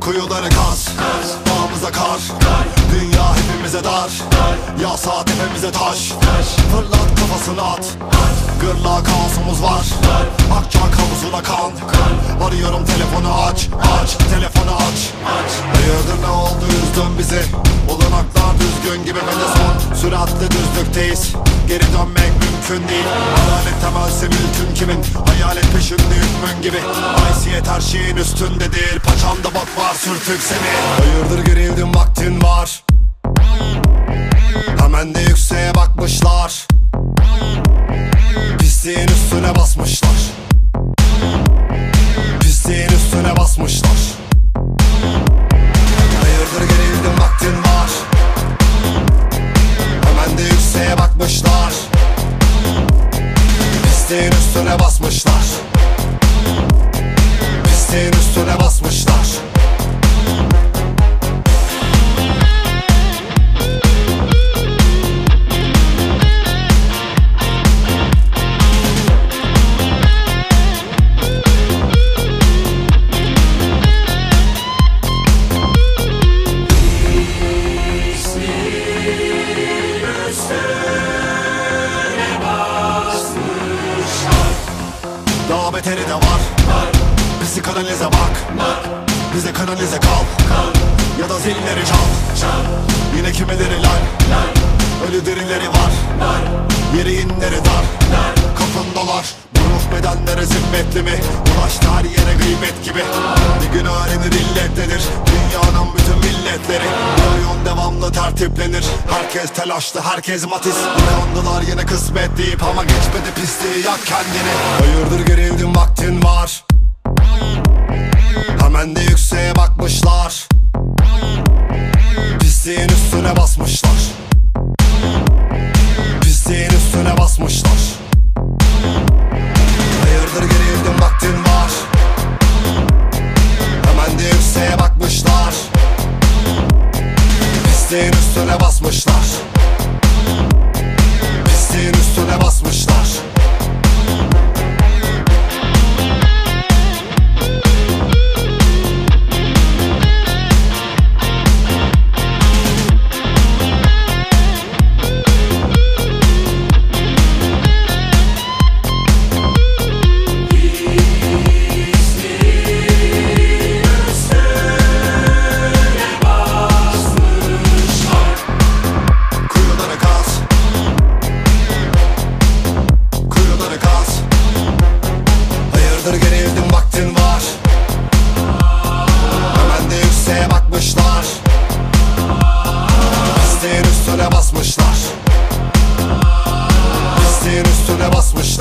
Kuyuları kaz, dağımıza kar, Dünya hepimize dar, Yasa tepemize taş, Fırlat kafasını at, Gırla kaosumuz var, Akçak havuzuna kan, Arıyorum telefonu aç, aç, telefonu aç. Hayırdır ne oldu? Üzdün bizi. Olanaklar düzgün gibi ve de son Süratle düzlükteyiz. Geri dönmek mümkün değil. Adalet temelse mülkün kimin? Hayalet peşinde hükmün gibi. Haysiyet her şeyin üstündedir. Paçanda bak var sürtük seni. Hayırdır gerildin vaktin var. Hemen de yükseğe bakmışlar. Pisliğin üstüne basmışlar. Pisliğin üstüne basmışlar Pisliğin üstüne basmışlar. Pisliğin üstüne beteri de var. Bizi kanalize bak. Bize kanalize kal. Ya da zilleri çal. Yine kimileri lan Ölü dirileri var. Yeri inleri dar. Kapındalar Bu ruh bedenlere zimmetli mi? Ulaştı her yere gıybet gibi. Bir gün öğrenir illettedir Dünyanın bütün milletleri tertiplenir Herkes telaşlı herkes matiz. Uyandılar yine kısmet deyip Ama geçmedi pisliği. Yak kendini. Hayırdır gerildin vaktin var. Hemen de yükseğe bakmışlar. Pisliğin üstüne basmışlar. Pisliğin üstüne basmışlar Pisliğin üstüne basmışlar. Pisliğin üstüne basmışlar üstüne basmışlar. Pisliğin üstüne basmışlar.